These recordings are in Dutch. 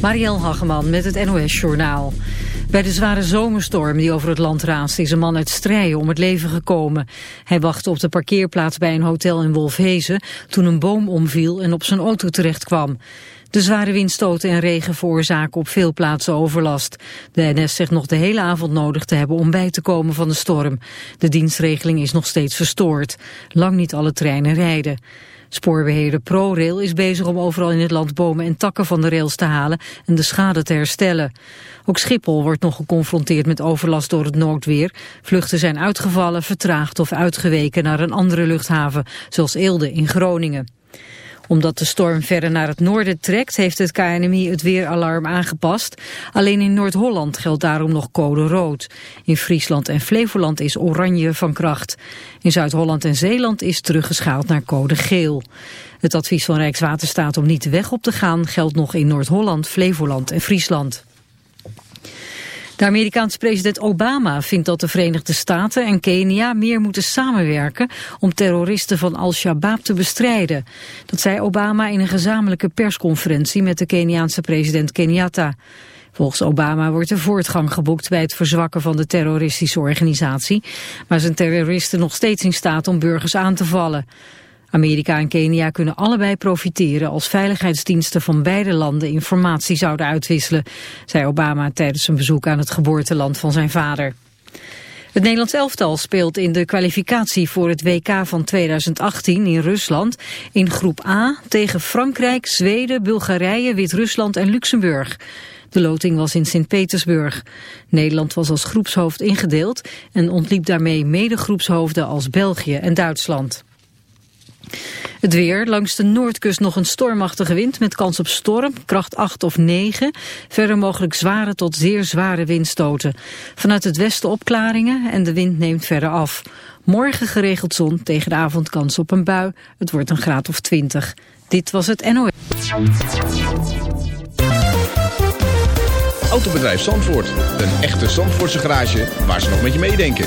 Marielle Hageman met het NOS Journaal. Bij de zware zomerstorm die over het land raast is een man uit Strijen om het leven gekomen. Hij wachtte op de parkeerplaats bij een hotel in Wolfhezen toen een boom omviel en op zijn auto terecht kwam. De zware windstoten en regen veroorzaken op veel plaatsen overlast. De NS zegt nog de hele avond nodig te hebben om bij te komen van de storm. De dienstregeling is nog steeds verstoord. Lang niet alle treinen rijden. Spoorbeheerder ProRail is bezig om overal in het land bomen en takken van de rails te halen en de schade te herstellen. Ook Schiphol wordt nog geconfronteerd met overlast door het noodweer. Vluchten zijn uitgevallen, vertraagd of uitgeweken naar een andere luchthaven, zoals Eelde in Groningen omdat de storm verder naar het noorden trekt, heeft het KNMI het weeralarm aangepast. Alleen in Noord-Holland geldt daarom nog code rood. In Friesland en Flevoland is oranje van kracht. In Zuid-Holland en Zeeland is teruggeschaald naar code geel. Het advies van Rijkswaterstaat om niet de weg op te gaan geldt nog in Noord-Holland, Flevoland en Friesland. De Amerikaanse president Obama vindt dat de Verenigde Staten en Kenia meer moeten samenwerken om terroristen van Al-Shabaab te bestrijden. Dat zei Obama in een gezamenlijke persconferentie met de Keniaanse president Kenyatta. Volgens Obama wordt er voortgang geboekt bij het verzwakken van de terroristische organisatie, maar zijn terroristen nog steeds in staat om burgers aan te vallen. Amerika en Kenia kunnen allebei profiteren als veiligheidsdiensten van beide landen informatie zouden uitwisselen, zei Obama tijdens een bezoek aan het geboorteland van zijn vader. Het Nederlands elftal speelt in de kwalificatie voor het WK van 2018 in Rusland in groep A tegen Frankrijk, Zweden, Bulgarije, Wit-Rusland en Luxemburg. De loting was in Sint-Petersburg. Nederland was als groepshoofd ingedeeld en ontliep daarmee mede groepshoofden als België en Duitsland. Het weer, langs de noordkust nog een stormachtige wind met kans op storm, kracht 8 of 9. Verder mogelijk zware tot zeer zware windstoten. Vanuit het westen opklaringen en de wind neemt verder af. Morgen geregeld zon, tegen de avond kans op een bui. Het wordt een graad of 20. Dit was het NOS. Autobedrijf Zandvoort. Een echte Zandvoortse garage waar ze nog met je meedenken.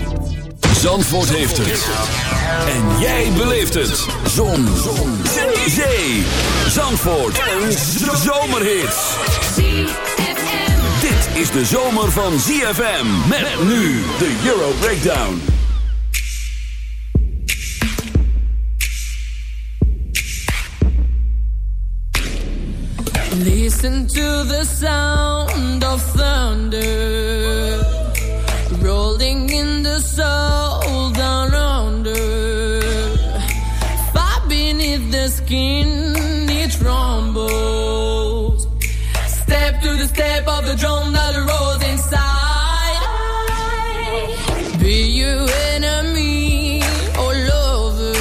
Zandvoort heeft het. En jij beleeft het. Zon. Zon. Zee. Zandvoort. Een zomerhit. Dit is de zomer van ZFM. Met nu de Euro Breakdown. Listen to the sound of thunder rolling in the soul of the drum inside. Be you enemy or lover.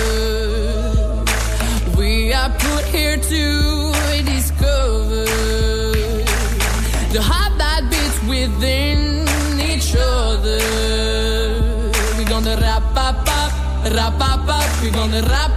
We are put here to discover the heart that beats within each other. We're gonna wrap up, up, wrap up, up. We're gonna wrap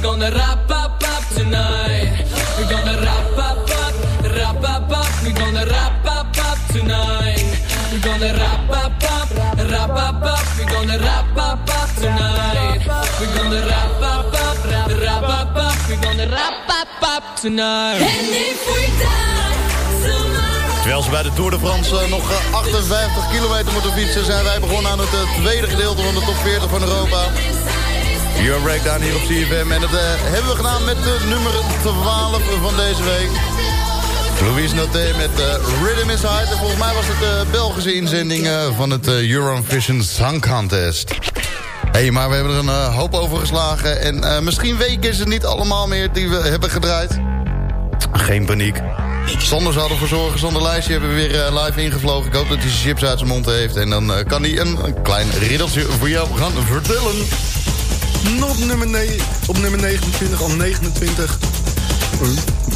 We're gonna wrap up up tonight. We're gonna wrap up up, wrap up up. We're gonna wrap up up tonight. We're gonna wrap up up, wrap up up. We're gonna wrap up up tonight. We're gonna wrap up up, wrap up up. We're gonna wrap up up tonight. And if we die tomorrow. Terwijl ze bij de Tour de France eh, nog eh, 58 kilometer moeten fietsen... zijn wij begonnen aan het eh, tweede gedeelte van de top 40 van Europa. Your Breakdown hier op CFM. En dat eh, hebben we gedaan met de nummer 12 van deze week. Louise Noté met eh, Rhythm Inside. En volgens mij was het de Belgische inzending eh, van het Eurovision Song Contest. Hé, hey, maar we hebben er een hoop over geslagen. En misschien weken is het niet allemaal meer die we hebben gedraaid. Geen paniek. Sander zal ervoor zorgen. Zonder lijstje hebben we weer live ingevlogen. Ik hoop dat hij zijn chips uit zijn mond heeft. En dan kan hij een, een klein riddeltje voor jou gaan vertellen. Op nummer, op nummer 29, al 29.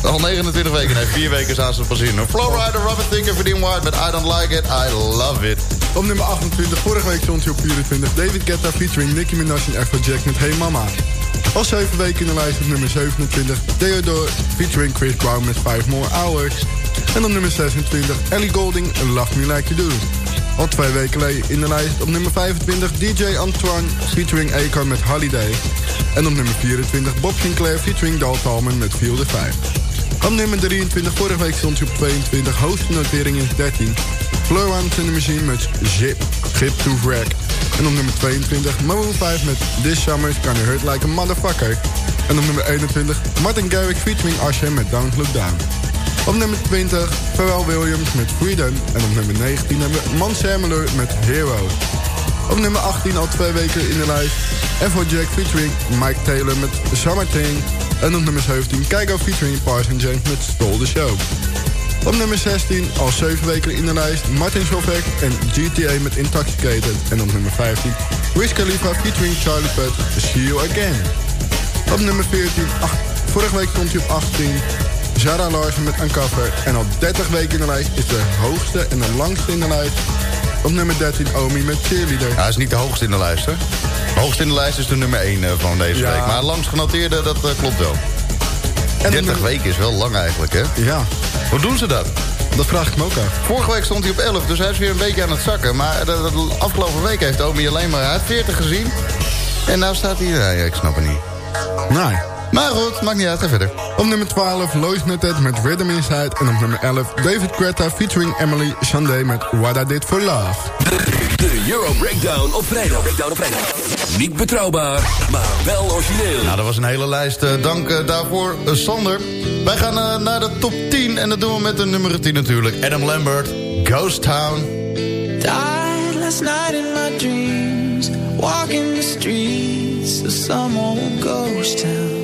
Al 29 weken. Nee, vier weken staan ze pas in. Flowrider, Robert Tinker, Verdien White met I Don't Like It, I Love It. Op nummer 28, vorige week stond hij op 24. David Guetta featuring Nicki Minaj en Afrojack met Hey Mama. Al 7 weken in de lijst op nummer 27. Theodore featuring Chris Brown met 5 More Hours. En op nummer 26, Ellie Golding, Love Me Like You Do. Al twee weken in de lijst op nummer 25 DJ Antoine featuring Akon met Holiday. En op nummer 24 Bob Sinclair featuring Dal met Feel the Vibe. Op nummer 23, vorige week stond hij op 22, hoogste notering is 13. Florence in the Machine met Zip, Zip to Wreck. En op nummer 22, Maroon 5 met This Summer's Gonna Hurt Like a Motherfucker. En op nummer 21, Martin Garrix featuring Usher met Don't Look Down. Op nummer 20, Pharrell Williams met Freedom. En op nummer 19 hebben we Man Samuel met Hero. Op nummer 18 al twee weken in de lijst. Jack featuring Mike Taylor met Summer Thing. En op nummer 17 Keigo featuring Parson James met Stole the Show. Op nummer 16 al 7 weken in de lijst Martin Solveig en GTA met Intoxicated. En op nummer 15 Wiz Khalifa featuring Charlie Puth See You Again. Op nummer 14, ach, vorige week stond hij op 18. Zara Larsen met Uncover. En al 30 weken in de lijst is de hoogste en de langste in de lijst. Op nummer 13 Omi met Cheerleader. Ja, hij is niet de hoogste in de lijst, hè? Hoogste in de lijst is de nummer 1 van deze Ja. week. Maar langs genoteerde, dat eh, klopt wel. En 30 nummer- weken is wel lang eigenlijk, hè? Ja, Hoe doen ze dat? dat vraag ik me ook af. Vorige week stond hij op 11, dus hij is weer een beetje aan het zakken. Maar de, de afgelopen week heeft Omi alleen maar uit 40 gezien. En nou staat hij... Ja, ja, ik snap het niet. Nee. Maar goed, maakt niet uit. Ga verder. Op nummer 12 Lois Netted met Rhythm Inside. En op nummer 11 David Guetta featuring Emily Sandé met What I Did For Love. De Euro Breakdown op vrijdag. Breakdown op vrijdag. Niet betrouwbaar, maar wel origineel. Nou, dat was een hele lijst. Eh, dank eh, daarvoor, eh, Sander. Wij gaan naar de top 10. En dat doen we met de nummer 10 natuurlijk. Adam Lambert, Ghost Town. Died last night in my dreams, walking the streets of some old ghost town.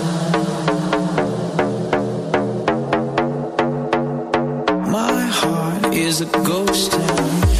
A ghost town.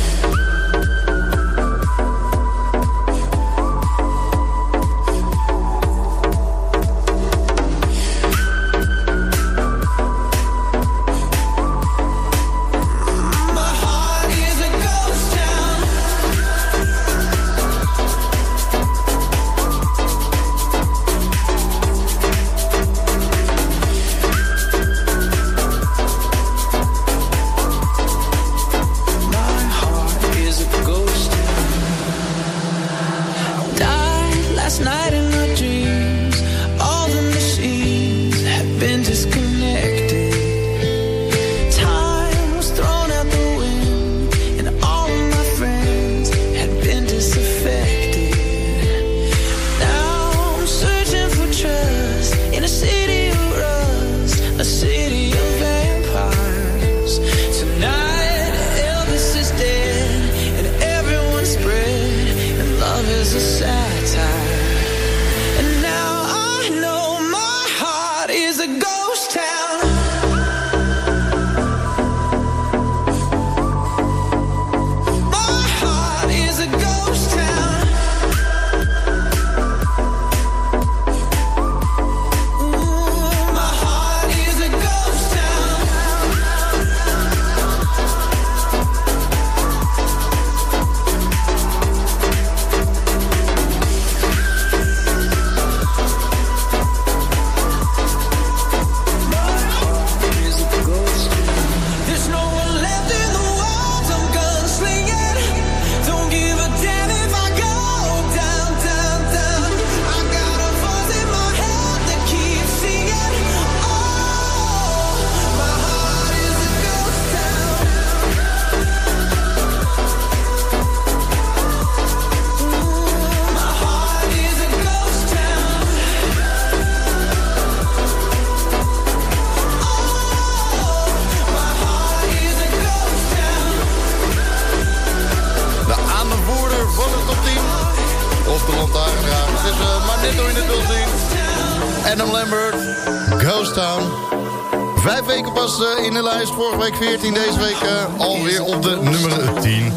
Lijst. Vorige week 14, deze week uh, alweer op de nummer 10.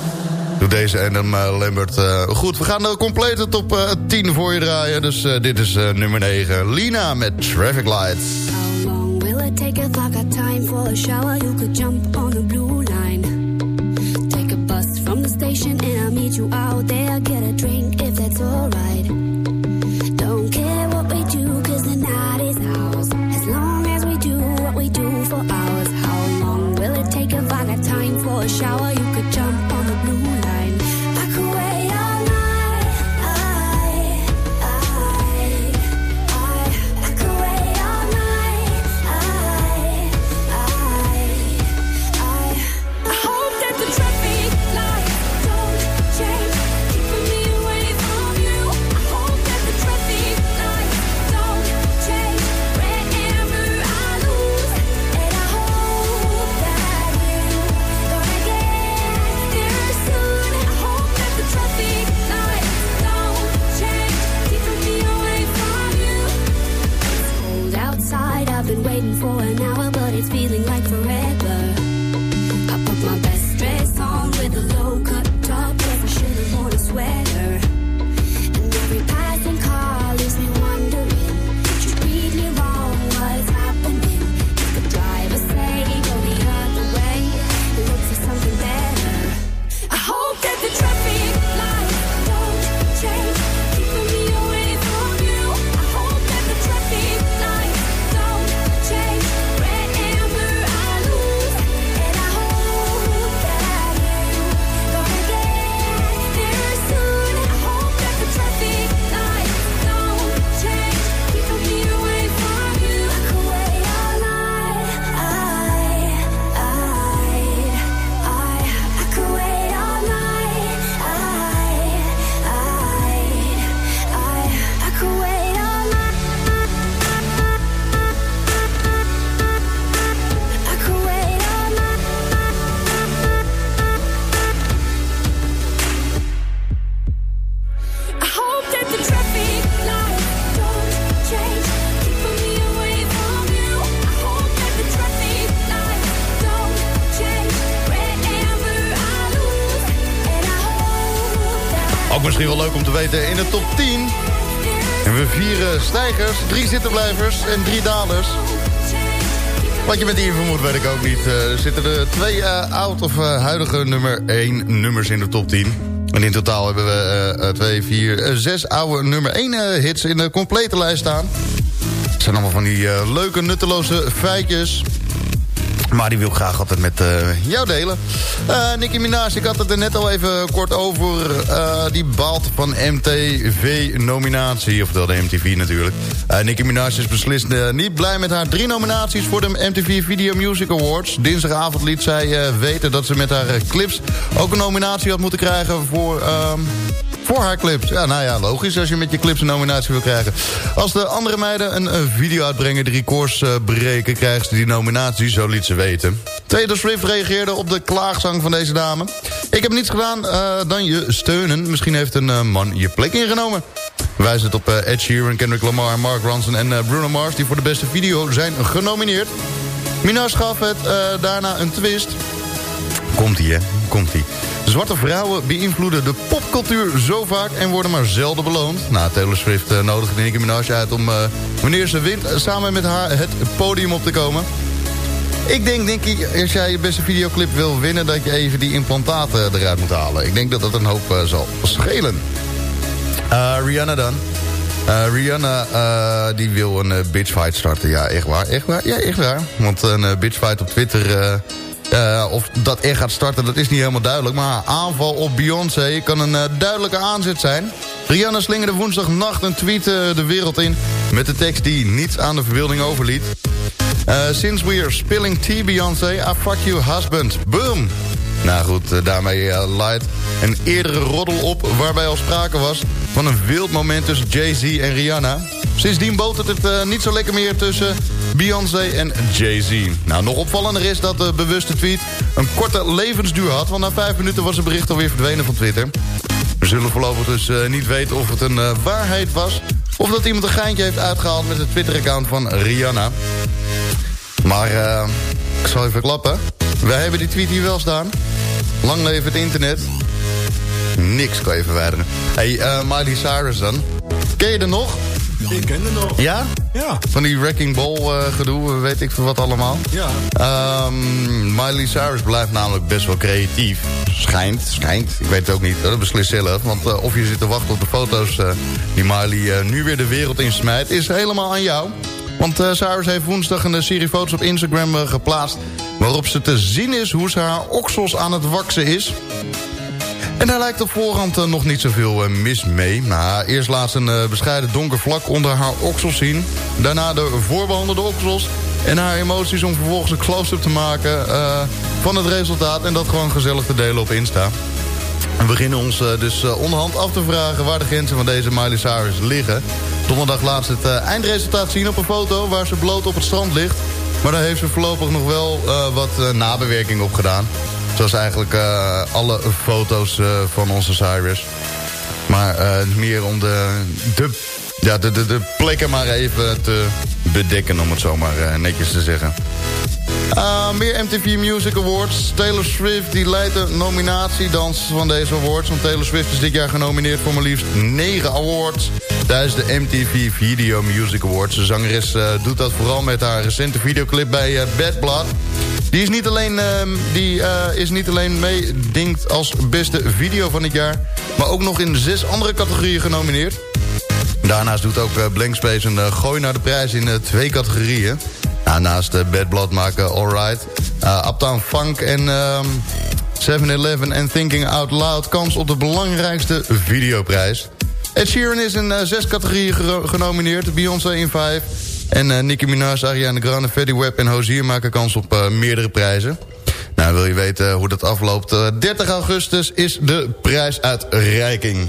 Doe deze Adam uh, Lambert goed. We gaan de complete top 10 voor je draaien. Dus dit is nummer 9. Lina met Traffic Lights. How long will it take if I got time for a shower? You could jump on the blue line. Take a bus from the station and I'll meet you out there. Get a drink if that's alright. Waiting for an hour, but it's feeling like forever. Zittenblijvers en drie dalers. Wat je met die vermoedt weet ik ook niet. Eh, er zitten er twee eh, oud of eh, huidige nummer 1 nummers in de top 10. En in totaal hebben we eh, twee, vier, eh, zes oude nummer 1 hits in de complete lijst staan. Het zijn allemaal van die leuke, nutteloze feitjes. Maar die wil graag altijd met eh, jou delen. Eh Nicki Minaj, ik had het er net al even kort over. eh, die baalt van MTV-nominatie. Oftewel de MTV natuurlijk. Nicki Minaj is beslist niet blij met haar drie nominaties... voor de MTV Video Music Awards. Dinsdagavond liet zij weten dat ze met haar clips... ook een nominatie had moeten krijgen voor... voor haar clips. Ja, nou ja, logisch als je met je clips een nominatie wil krijgen. Als de andere meiden een, video uitbrengen... de records eh, breken, krijgen ze die nominatie. Zo liet ze weten. Taylor Swift reageerde op de klaagzang van deze dame. Ik heb niets gedaan eh, dan je steunen. Misschien heeft een eh, man je plek ingenomen. Wijzend op eh, Ed Sheeran, Kendrick Lamar, Mark Ronson en Bruno Mars... die voor de beste video zijn genomineerd. Minaj gaf het daarna een twist... Komt-ie, hè? Komt-ie. Zwarte vrouwen beïnvloeden de popcultuur zo vaak en worden maar zelden beloond. Nou, Taylor Swift uh, nodigde Nicki Minaj uit om, eh, wanneer ze wint... eh, samen met haar het podium op te komen. Ik denk, Nicky, als jij je beste videoclip wil winnen... dat je even die implantaten eruit moet halen. Ik denk dat dat een hoop eh, zal schelen. Eh, Rihanna dan. Eh, Rihanna eh, die wil een eh, bitchfight starten. Ja, echt waar. Echt waar. Ja, echt waar. Want een eh, bitchfight op Twitter... eh, of dat echt gaat starten, dat is niet helemaal duidelijk. Maar aanval op Beyoncé kan een eh, duidelijke aanzet zijn. Rihanna slingerde woensdagnacht een tweet eh, de wereld in... met de tekst die niets aan de verbeelding overliet. Since we are spilling tea, Beyoncé, I fuck you husband. Boom! Nou goed, eh, daarmee eh, light een eerdere roddel op... waarbij al sprake was van een wild moment tussen Jay-Z en Rihanna. Sindsdien botert het eh, niet zo lekker meer tussen Beyoncé en Jay-Z. Nou, nog opvallender is dat de bewuste tweet een korte levensduur had... want na vijf minuten was het bericht alweer verdwenen van Twitter. We zullen voorlopig dus niet weten of het een waarheid was... of dat iemand een geintje heeft uitgehaald met het Twitter-account van Rihanna. Maar ik zal even klappen. Wij hebben die tweet hier wel staan. Lang leven het internet. Niks kan je verwijderen. Hey, eh, Miley Cyrus dan. Ken je er nog? Ja, ik ken het nog. Ja? Ja. Van die Wrecking Ball eh, gedoe, weet ik veel wat allemaal. Ja. Ehm, Miley Cyrus blijft namelijk best wel creatief. Schijnt, schijnt. Ik weet het ook niet, dat beslis zelf. Want eh, of je zit te wachten op de foto's die Miley nu weer de wereld in smijt... is helemaal aan jou. Want Cyrus heeft woensdag een serie foto's op Instagram geplaatst... waarop ze te zien is hoe ze haar oksels aan het waksen is... En daar lijkt op voorhand eh, nog niet zoveel eh, mis mee. Nou, eerst laat ze een eh, bescheiden donker vlak onder haar oksels zien. Daarna de voorbehandelde oksels. En haar emoties om vervolgens een close-up te maken van het resultaat. En dat gewoon gezellig te delen op Insta. We beginnen ons dus onderhand af te vragen waar de grenzen van deze Miley Cyrus liggen. Donderdag laat ze het eindresultaat zien op een foto waar ze bloot op het strand ligt. Maar daar heeft ze voorlopig nog wel eh, wat eh, nabewerking op gedaan. Zoals eigenlijk eh, alle foto's van onze Cyrus. Maar meer om de, de, ja, de, de, de plekken maar even te bedekken, om het zo maar eh, netjes te zeggen. Uh, meer MTV Music Awards. Taylor Swift die leidt de nominatiedans van deze awards. Want Taylor Swift is dit jaar genomineerd voor maar liefst 9 awards... tijdens de MTV Video Music Awards. De zangeres uh, doet dat vooral met haar recente videoclip bij Bad Blood. Die is niet alleen, uh, die, is niet alleen meedinkt als beste video van het jaar... maar ook nog in zes andere categorieën genomineerd. Daarnaast doet ook Blank Space een gooi naar de prijs in twee categorieën. Nou, naast uh, Bad Blood maken Alright, uh, Uptown Funk en um, 7-Eleven en Thinking Out Loud... kans op de belangrijkste videoprijs. Ed Sheeran is in uh, zes categorieën genomineerd, Beyoncé in vijf... en uh, Nicki Minaj, Ariana Grande, Fetty Wap en Hozier maken kans op meerdere prijzen. Nou, wil je weten hoe dat afloopt? 30 augustus is de prijsuitreiking.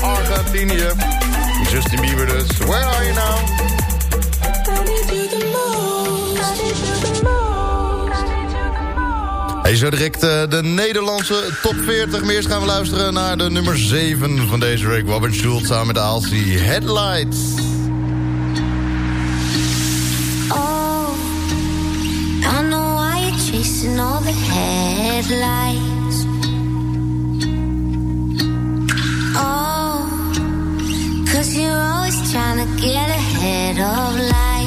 Argentinië. Justin Bieber dus. Where are you now? Hey, zo direct eh, de Nederlandse top 40. Maar eerst gaan we luisteren naar de nummer 7 van deze week. Robin Schultz samen met Aalsie. Headlights. Oh, I know why you're chasing all the headlights. get ahead of life.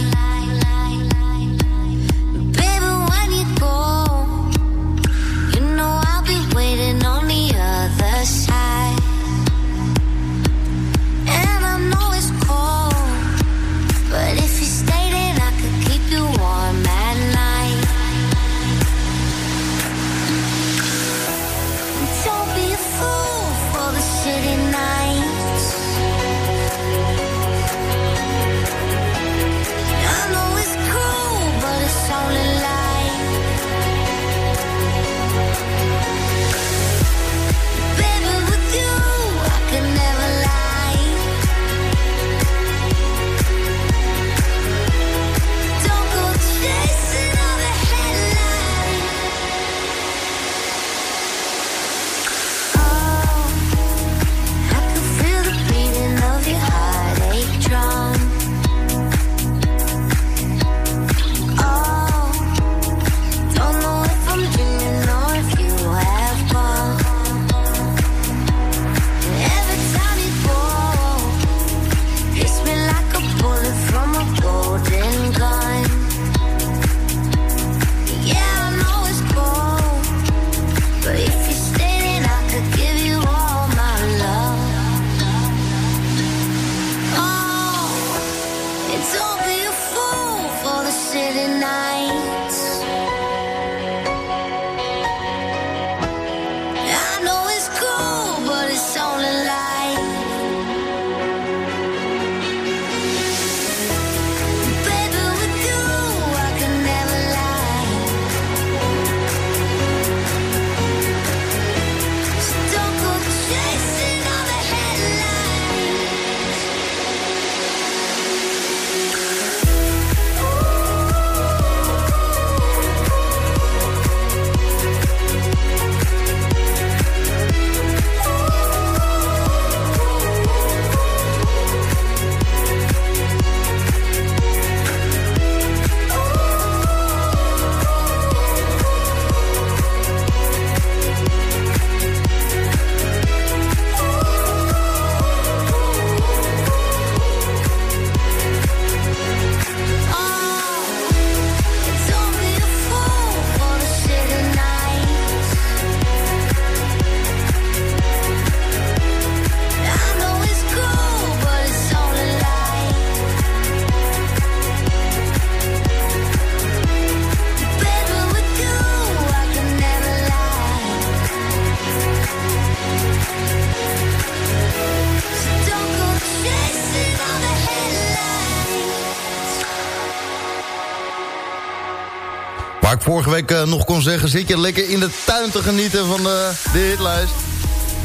vorige week eh, nog kon zeggen... zit je lekker in de tuin te genieten van de, de hitlijst.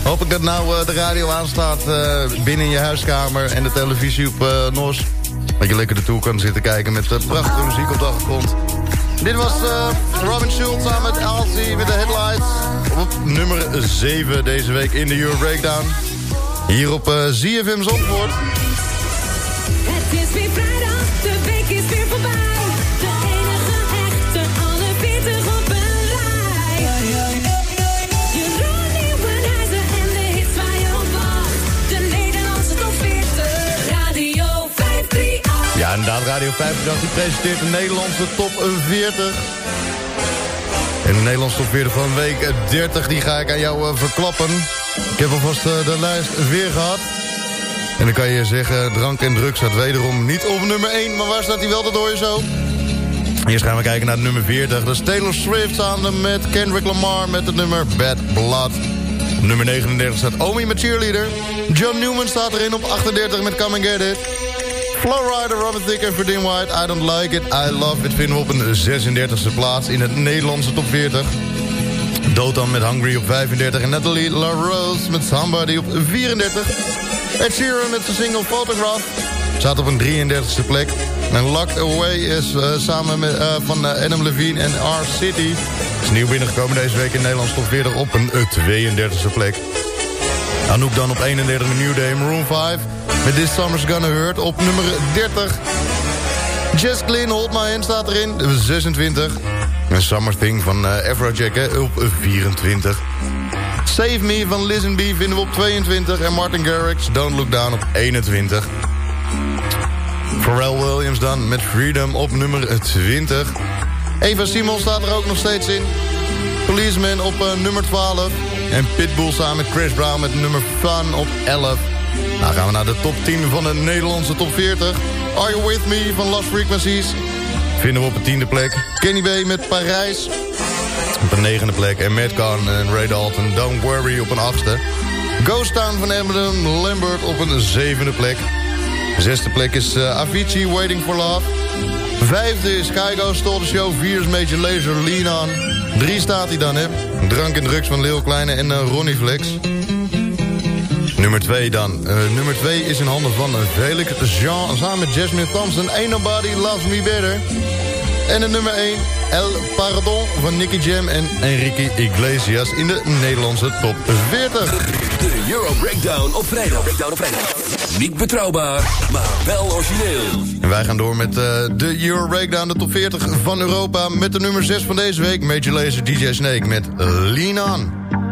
Hoop ik dat nou eh, de radio aanstaat binnen je huiskamer... en de televisie op NOS. Dat je lekker ertoe kan zitten kijken met prachtige muziek op de achtergrond. Dit was Robin Schulz samen met Alzi met de headlights. Op nummer 7 deze week in de Euro Breakdown. Hier op ZFM Zandvoort. Radio 5 die presenteert de Nederlandse top 40. En de Nederlandse top 40 van week 30, die ga ik aan jou uh, verklappen. Ik heb alvast uh, de lijst weer gehad. En dan kan je zeggen, drank en drugs staat wederom niet op nummer 1. Maar waar staat hij wel, dat hoor je zo. Eerst gaan we kijken naar nummer 40. Dat is Taylor Swift samen met Kendrick Lamar met het nummer Bad Blood. Nummer 39 staat Omi met Cheerleader. John Newman staat erin op 38 met Come and Get It. Flowrider, Robin Thicke en Verdien White, I Don't Like It, I Love It... vinden we op een 36e plaats in het Nederlandse top 40. Dotan met Hungry op 35 en Natalie LaRose met Somebody op 34. Ed Sheeran met zijn single Photograph staat op een 33e plek. En Locked Away is uh, samen met, uh, van uh, Adam Levine en R-City... is nieuw binnengekomen deze week in Nederland top 40 op een 32e plek. Anouk dan op 31 New Day Maroon 5... met This Summer's Gonna Hurt op nummer 30. Jess Glynn, Hold My Hand staat erin, 26. En Summer Thing van uh, Afrojack op 24. Save Me van Listen B vinden we op 22. En Martin Garrix, Don't Look Down op 21. Pharrell Williams dan met Freedom op nummer 20. Eva Simon staat er ook nog steeds in. Policeman op uh, nummer 12. En Pitbull samen met Chris Brown met nummer Fun op 11. Nou gaan we naar de top 10 van de Nederlandse top 40. Are You With Me van Lost Frequencies. Vinden we op de tiende plek. Kenny B met Parijs. Op een negende plek. En Kahn en Ray Dalton. Don't Worry op een achtste. Ghost Town van Eminem Lambert op een zevende plek. Zesde plek is uh, Avicii, Waiting for Love. Vijfde is Kygo, Stole Show. Vier is Major Lazer, Lean On. Drie staat hij dan, hè. Drank en drugs van Lil Kleine en uh, Ronnie Flex. Nummer twee dan. Uh, nummer twee is in handen van Felix Jean... samen met Jasmine Thompson. Ain't Nobody Loves Me Better. En de nummer 1, El Pardon van Nicky Jam en Enrique Iglesias in de Nederlandse top 40. De Euro Breakdown op vrijdag. Breakdown op vrijdag. Niet betrouwbaar, maar wel origineel. En wij gaan door met uh, de Euro Breakdown, de top 40 van Europa... met de nummer 6 van deze week, Major Lazer DJ Snake met Lean On.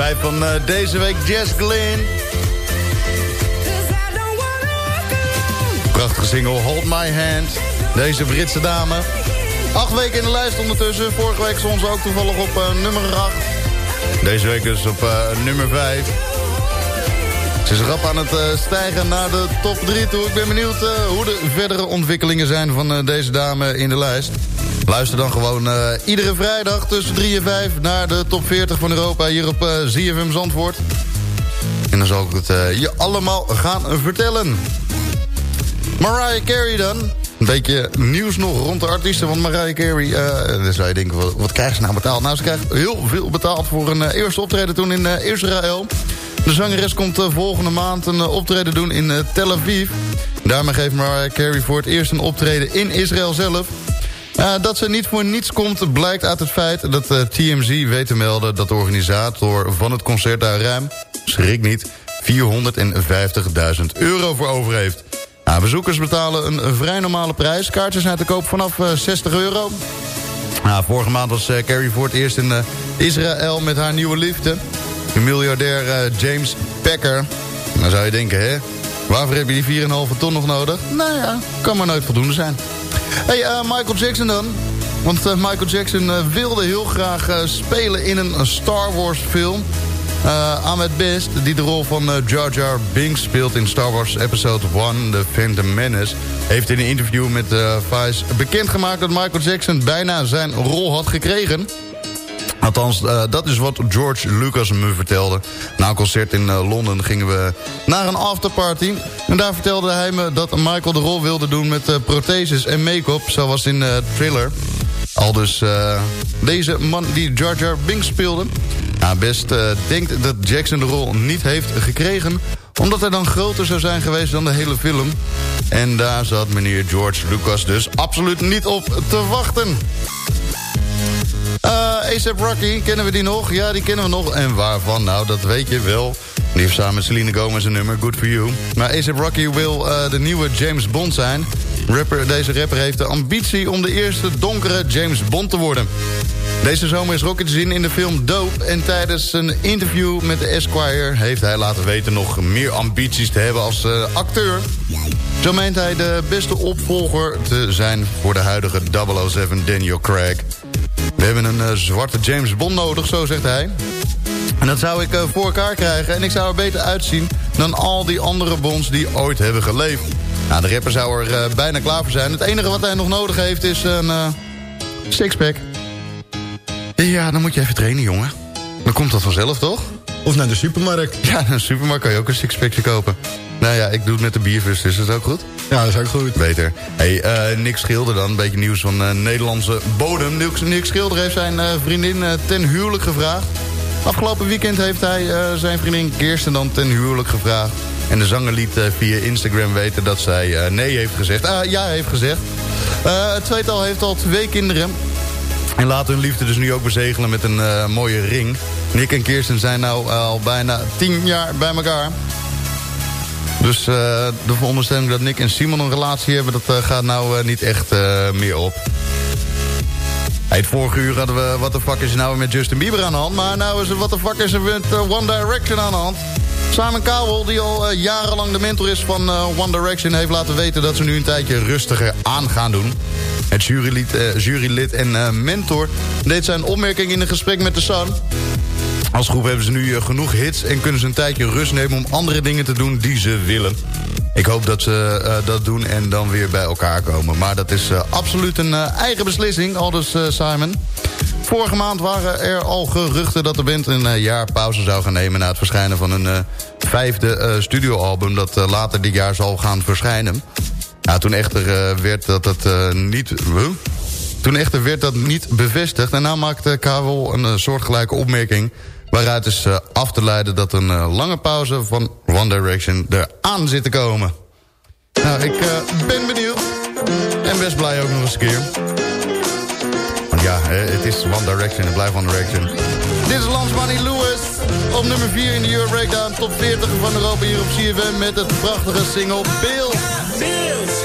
5 van eh, deze week, Jess Glynn. Prachtige single, Hold My Hand. Deze Britse dame. Acht weken in de lijst ondertussen. Vorige week stond ze ook toevallig op eh, nummer 8. Deze week dus op eh, nummer 5. Ze is rap aan het stijgen naar de top 3 toe. Ik ben benieuwd hoe de verdere ontwikkelingen zijn van deze dame in de lijst. Luister dan gewoon eh, iedere vrijdag tussen 3 en 5 naar de top 40 van Europa hier op eh, ZFM Zandvoort. En dan zal ik het eh, je allemaal gaan vertellen. Mariah Carey dan. Een beetje nieuws nog rond de artiesten van Mariah Carey. eh dan zou je denken, wat, wat krijgt ze nou betaald? Nou, ze krijgt heel veel betaald voor een eerste optreden toen in eh, Israël. De zangeres komt volgende maand een optreden doen in Tel Aviv. Daarmee geeft Mariah Carey voor het eerst een optreden in Israël zelf. Uh, dat ze niet voor niets komt blijkt uit het feit dat uh, TMZ weet te melden... dat de organisator van het concert daar ruim, schrik niet, 450.000 euro voor over heeft. Nou, bezoekers betalen een, vrij normale prijs. Kaartjes zijn te koop vanaf uh, 60 euro. Nou, vorige maand was Carrie voor het eerst in Israël met haar nieuwe liefde. De miljardair James Packer. Dan zou je denken, hè? Waarvoor heb je die 4,5 ton nog nodig? Nou ja, kan maar nooit voldoende zijn. Hey, uh, Michael Jackson dan. Want uh, Michael Jackson uh, wilde heel graag spelen in een Star Wars film. Ahmed Best, die de rol van Jar Jar Binks speelt in Star Wars Episode 1, The Phantom Menace... heeft in een interview met Vice bekendgemaakt dat Michael Jackson bijna zijn rol had gekregen. Althans, eh, dat is wat George Lucas me vertelde. Na een concert in eh, Londen gingen we naar een afterparty. En daar vertelde hij me dat Michael de rol wilde doen met eh, protheses en make-up... zoals in Thriller. Al dus deze man die Jar Jar Binks speelde... Nou, best denkt dat Jackson de rol niet heeft gekregen... omdat hij dan groter zou zijn geweest dan de hele film. En daar zat meneer George Lucas dus absoluut niet op te wachten. Uh, ASAP Rocky, kennen we die nog? Ja, die kennen we nog. En waarvan? Nou, dat weet je wel. Heeft samen Selena Gomez een nummer, Good For You. Maar ASAP Rocky wil uh, de nieuwe James Bond zijn. Rapper, deze rapper heeft de ambitie om de eerste donkere James Bond te worden. Deze zomer is Rocky te zien in de film Dope... en tijdens een interview met de Esquire heeft hij laten weten... nog meer ambities te hebben als uh, acteur. Zo meent hij de beste opvolger te zijn voor de huidige 007 Daniel Craig... We hebben een uh, zwarte James Bond nodig, zo zegt hij. En dat zou ik uh, voor elkaar krijgen. En ik zou er beter uitzien dan al die andere Bonds die ooit hebben geleefd. Nou, de rapper zou er uh, bijna klaar voor zijn. Het enige wat hij nog nodig heeft is een sixpack. Ja, dan moet je even trainen, jongen. Dan komt dat vanzelf, toch? Of naar de supermarkt. Ja, naar de supermarkt kan je ook een sixpackje kopen. Nou ja, ik doe het met de biervis, is dat ook goed? Ja, dat is ook goed. Beter. Hey, uh, Nick Schilder dan, een beetje nieuws van uh, Nederlandse bodem. Nick, Nick Schilder heeft zijn uh, vriendin ten huwelijk gevraagd. Afgelopen weekend heeft hij zijn vriendin Kirsten dan ten huwelijk gevraagd. En de zanger liet via Instagram weten dat zij nee heeft gezegd. Ah, ja heeft gezegd. het tweetal heeft al twee kinderen. En laat hun liefde dus nu ook bezegelen met een mooie ring. Nick en Kirsten zijn nou al bijna tien jaar bij elkaar. Dus uh, de veronderstelling dat Nick en Simon een relatie hebben... dat uh, gaat nou niet echt meer op. Hey, het vorige uur hadden we... wat de fuck is er nou met Justin Bieber aan de hand... maar nou is er wat de fuck is er met One Direction aan de hand. Simon Cowell, die al jarenlang de mentor is van One Direction... heeft laten weten dat ze nu een tijdje rustiger aan gaan doen. Het jurylid, jurylid en mentor deed zijn opmerking in een gesprek met The Sun... Als groep hebben ze nu eh, genoeg hits en kunnen ze een tijdje rust nemen om andere dingen te doen die ze willen. Ik hoop dat ze uh, dat doen en dan weer bij elkaar komen. Maar dat is uh, absoluut een eigen beslissing, aldus Simon. Vorige maand waren er al geruchten dat de band een jaar pauze zou gaan nemen... na het verschijnen van een vijfde studioalbum dat later dit jaar zal gaan verschijnen. Toen echter werd dat het niet... Toen echter werd dat niet bevestigd. En nou maakte Kabel een soortgelijke opmerking Waaruit is uh, af te leiden dat een uh, lange pauze van One Direction eraan zit te komen. Nou, ik uh, ben benieuwd. En best blij ook nog eens een keer. Want ja, het is One Direction, het blijft One Direction. Dit is Lance Money Lewis. Op nummer 4 in de Euro Breakdown. Top 40 van Europa hier op CFM met het prachtige single Bill. Bills.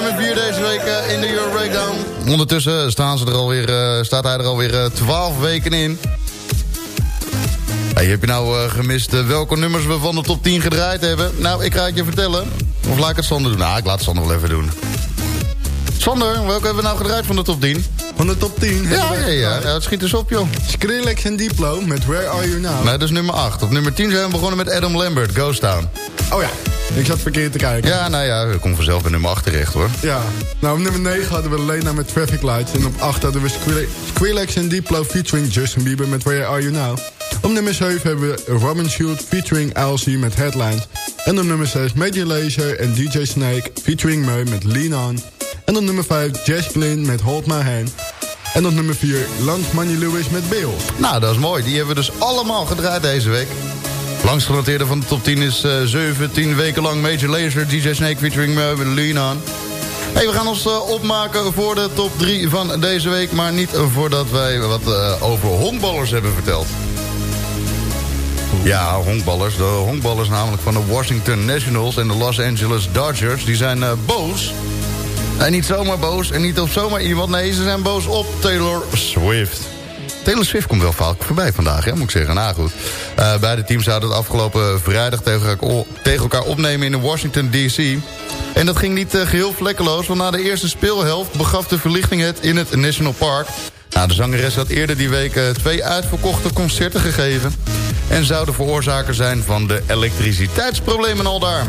Nummer 4 deze week eh, in de Euro Breakdown. Ondertussen staan ze er alweer, eh, staat hij er alweer eh, 12 weken in. Hey, heb je nou gemist welke nummers we van de top 10 gedraaid hebben? Nou, ik ga het je vertellen. Of laat ik het Sander doen? Nou, ik laat het Sander wel even doen. Sander, welke hebben we nou gedraaid van de top 10? Van de top 10 Ja, ja, ja, het schiet dus op, joh. Skrillex en Diplo met Where Are You Now. Nee, dat is nummer 8. Op nummer 10 zijn we begonnen met Adam Lambert, Ghost Town. Oh ja, ik zat verkeerd te kijken. Ja, nou ja, we komen vanzelf bij nummer 8 terecht, hoor. Ja, nou op nummer 9 hadden we Lena met Traffic Lights. En op 8 hadden we Skrille- Skrillex en Diplo featuring Justin Bieber met Where Are You Now. Op nummer 7 hebben we Robin Schultz featuring LC met Headlines. En op nummer 6 Major Lazer en DJ Snake featuring Meu met Lean On. En op nummer 5 Jess Glynn met Hold My Hand. En op nummer 4 Lance Money Lewis met Bill. Nou, dat is mooi. Die hebben we dus allemaal gedraaid deze week. Langs genoteerde van de top 10 is eh 17 weken lang Major Lazer, DJ Snake featuring met Lean On. Hey, we gaan ons eh, opmaken voor de top 3 van deze week. Maar niet voordat wij wat eh, over honkballers hebben verteld. Ja, honkballers. De honkballers namelijk van de Washington Nationals en de Los Angeles Dodgers... die zijn eh, boos. En niet zomaar boos en niet op zomaar iemand. Nee, ze zijn boos op Taylor Swift. Taylor Swift komt wel vaak voorbij vandaag, moet ik zeggen. Nou goed. Eh, beide teams zouden het afgelopen vrijdag tegen elkaar, tegen elkaar opnemen in de Washington D.C. En dat ging niet eh, geheel vlekkeloos, want na de eerste speelhelft begaf de verlichting het in het National Park. Nou, de zangeres had eerder die week eh, twee uitverkochte concerten gegeven... en zou de veroorzaker zijn van de elektriciteitsproblemen al daar.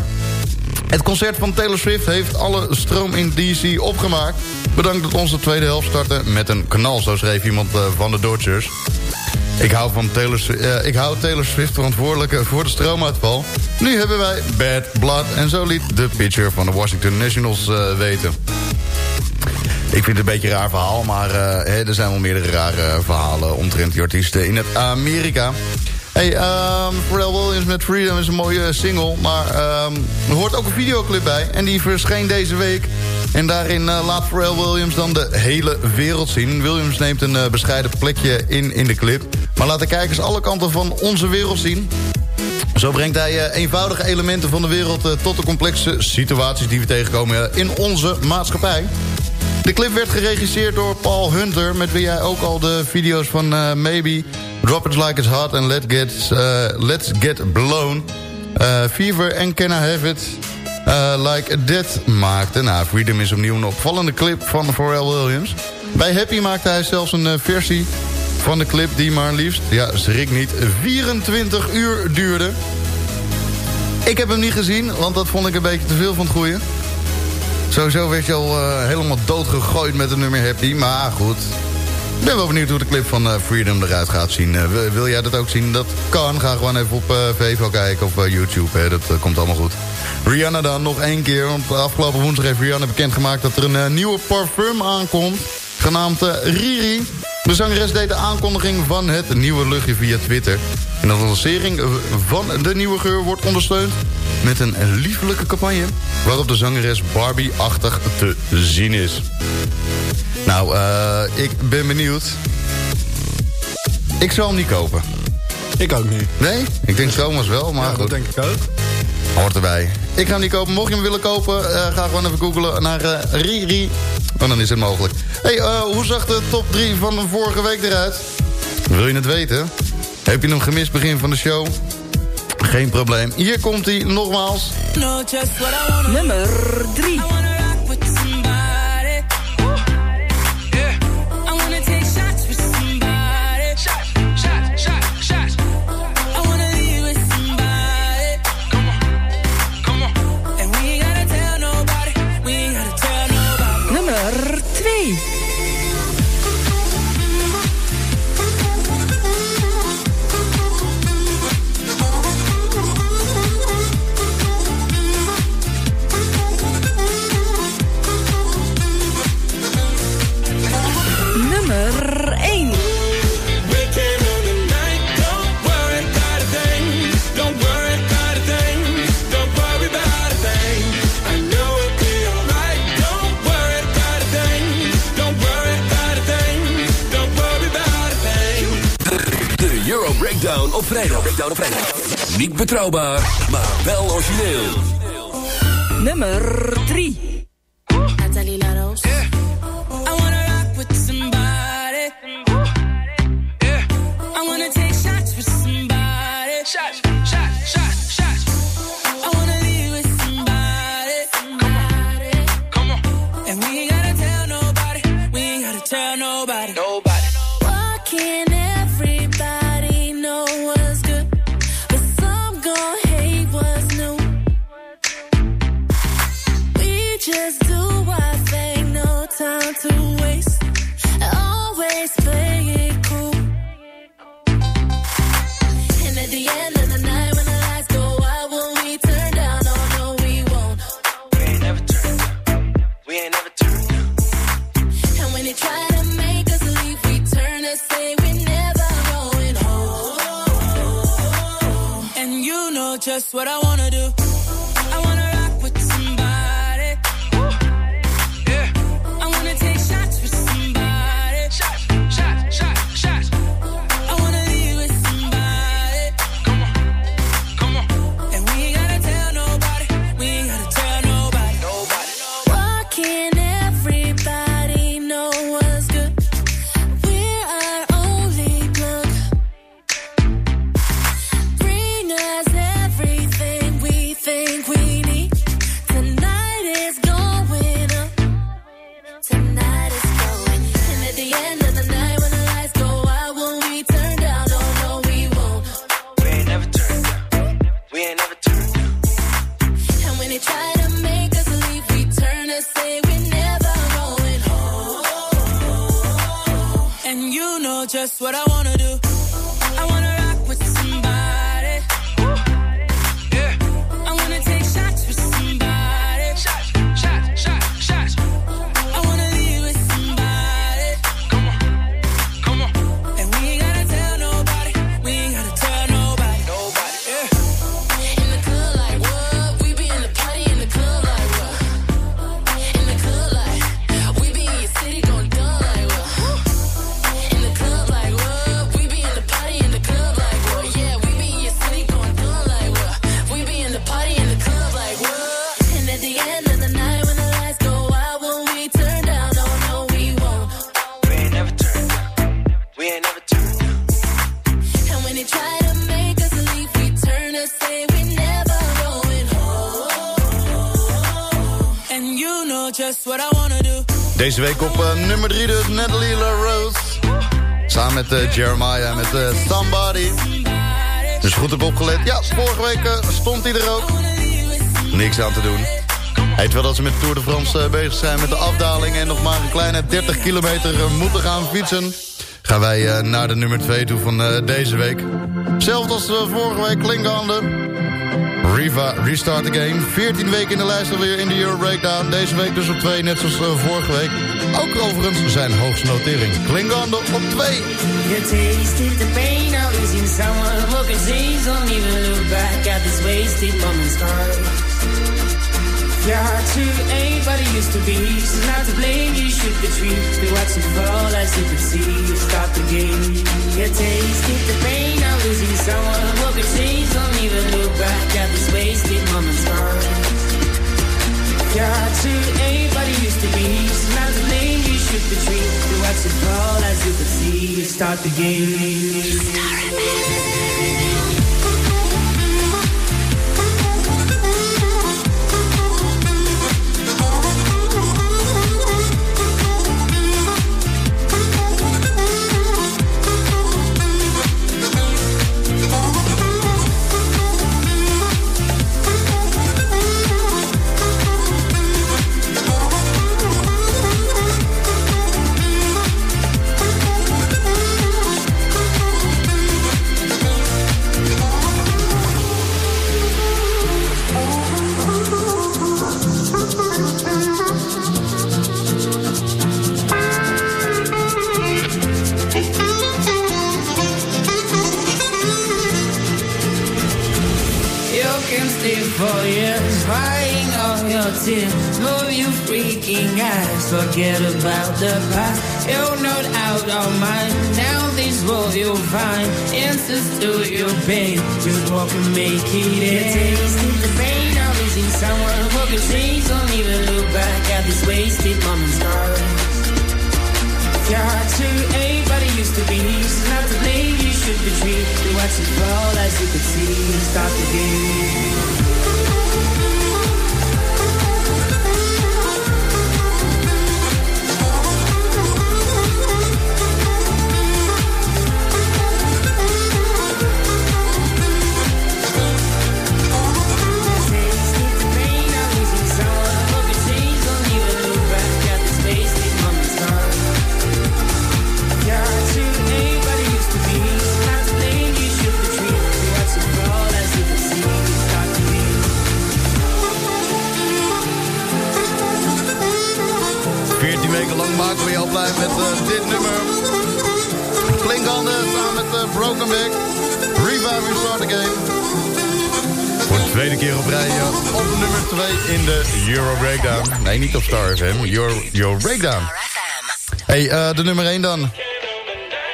Het concert van Taylor Swift heeft alle stroom in DC opgemaakt. Bedankt dat onze tweede helft startte met een knal, zo schreef iemand eh, van de Dodgers. Ik hou, van Taylor, eh, ik hou Taylor Swift verantwoordelijk eh, voor de stroomuitval. Nu hebben wij bad blood en zo liet de pitcher van de Washington Nationals weten. Ik vind het een beetje een raar verhaal, maar hè, er zijn wel meerdere rare verhalen omtrent die artiesten in het Amerika. Hey, ehm Pharrell Williams met Freedom is een mooie single, maar ehm, er hoort ook een videoclip bij. En die verscheen deze week. En daarin eh, laat Pharrell Williams dan de hele wereld zien. Williams neemt een eh, bescheiden plekje in in de clip. Maar laat de kijkers alle kanten van onze wereld zien. Zo brengt hij eh, eenvoudige elementen van de wereld tot de complexe situaties die we tegenkomen in onze maatschappij. De clip werd geregisseerd door Paul Hunter... met wie hij ook al de video's van Maybe, Drop It Like It's Hot... en Let Get, eh, Let's Get Blown, eh, Fever en Can I Have It... eh, like That maakte. Nou, Freedom is opnieuw een opvallende clip van Pharrell Williams. Bij Happy maakte hij zelfs een eh, versie van de clip... die maar liefst, ja, schrik niet, 24 uur duurde. Ik heb hem niet gezien, want dat vond ik een beetje te veel van het goede. Sowieso werd je al eh, helemaal doodgegooid met het nummer Happy. Maar goed, ik ben wel benieuwd hoe de clip van eh, Freedom eruit gaat zien. Eh, wil, jij dat ook zien? Dat kan. Ga gewoon even op eh Vevo kijken of YouTube. Dat komt allemaal goed. Rihanna dan nog één keer. Want afgelopen woensdag heeft Rihanna bekendgemaakt... dat er een nieuwe parfum aankomt. Genaamd Riri. De zangeres deed de aankondiging van het nieuwe luchtje via Twitter. En de lancering van de nieuwe geur wordt ondersteund... met een liefelijke campagne... waarop de zangeres Barbie-achtig te zien is. Nou, eh, ik ben benieuwd. Ik zal hem niet kopen. Ik ook niet. Nee? Ik denk Thomas wel, maar ja, goed. dat denk ik ook. Hoort erbij. Ik ga hem niet kopen. Mocht je hem willen kopen, eh, ga gewoon even googlen naar eh, Riri. En dan is het mogelijk. hey, hoe zag de top 3 van de vorige week eruit? Wil je het weten? Heb je hem gemist begin van de show? Geen probleem. Hier komt hij nogmaals. Nummer 3. Betrouwbaar, maar wel origineel. Nummer 3. Jeremiah met uh, Somebody. Dus goed opgelet. Ja, vorige week eh, stond hij er ook. Niks aan te doen. Hey, wel dat ze met Tour de France eh, bezig zijn met de afdaling... en nog maar een kleine 30 kilometer moeten gaan fietsen... gaan wij naar de nummer 2 toe van deze week. Zelfs als vorige week Klinkanden. Riva Restart the Game. 14 weken in de lijst alweer in de Euro Breakdown. Deze week dus op 2, net zoals uh, vorige week. Ook overigens zijn hoogste notering. Klingande op 2. You tasted the pain of losing someone who could see. Don't even look back at this wasted moment's time. You're hard to anybody used to be. So not to blame, you shoot the tree. They watch you fall as you can see. You stop the game. Your taste, keep the pain. I'm losing someone. I'm hoping change. Don't even look back at this wasted moment's gone. You're hard to anybody used to be. So not to blame, you shoot the tree. They watch you fall as you can see. You start the game. Flink anders samen met uh, eh, Broken Back. Revive and Start the Game. Voor de tweede keer op rij eh, op nummer 2 in de Euro Breakdown. Nee, niet op Star FM. Your Breakdown. hey, uh, de nummer 1 dan.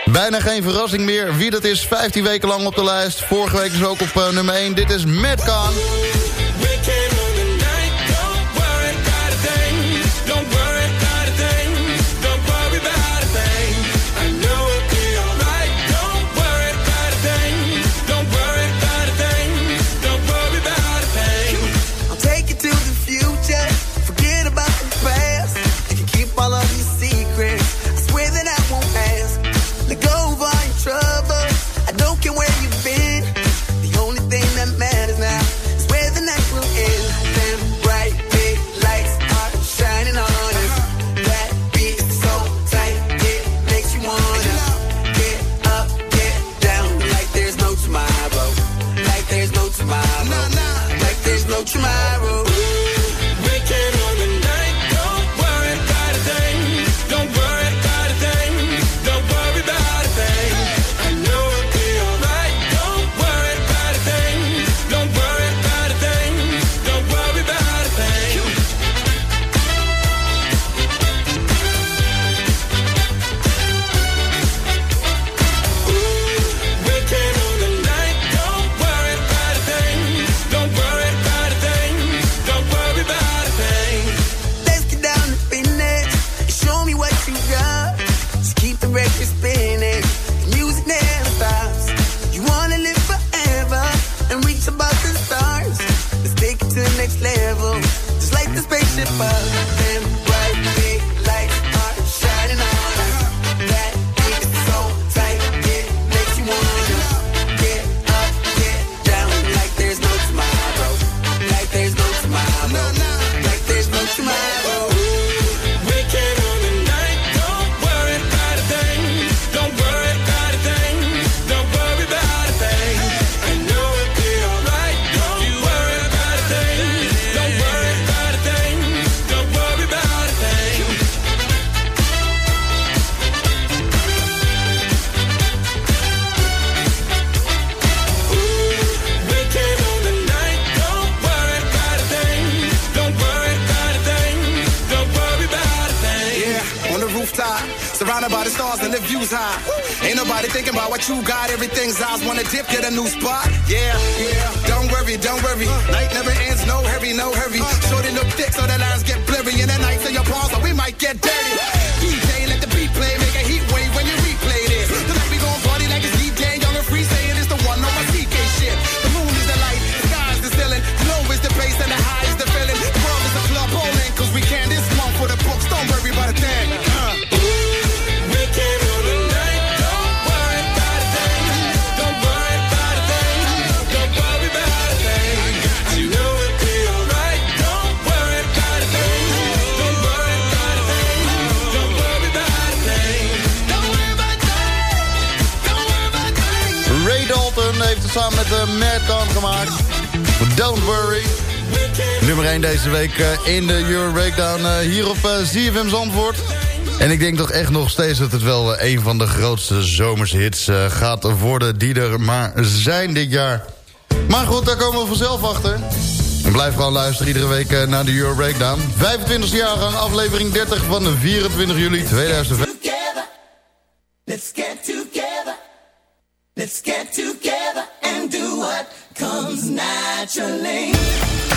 Bijna geen verrassing meer wie dat is. 15 weken lang op de lijst. Vorige week is ook op nummer 1. Dit is Metcon. papá. in de Euro Breakdown eh, hier op eh, ZFM Zandvoort. En ik denk toch echt nog steeds dat het wel eh, een van de grootste zomershits gaat worden... die er maar zijn dit jaar. Maar goed, daar komen we vanzelf achter. En blijf gewoon luisteren iedere week naar de Euro Breakdown. 25e aan aflevering 30 van de 24 juli 2005. Let's get together. Let's get together and do what comes naturally.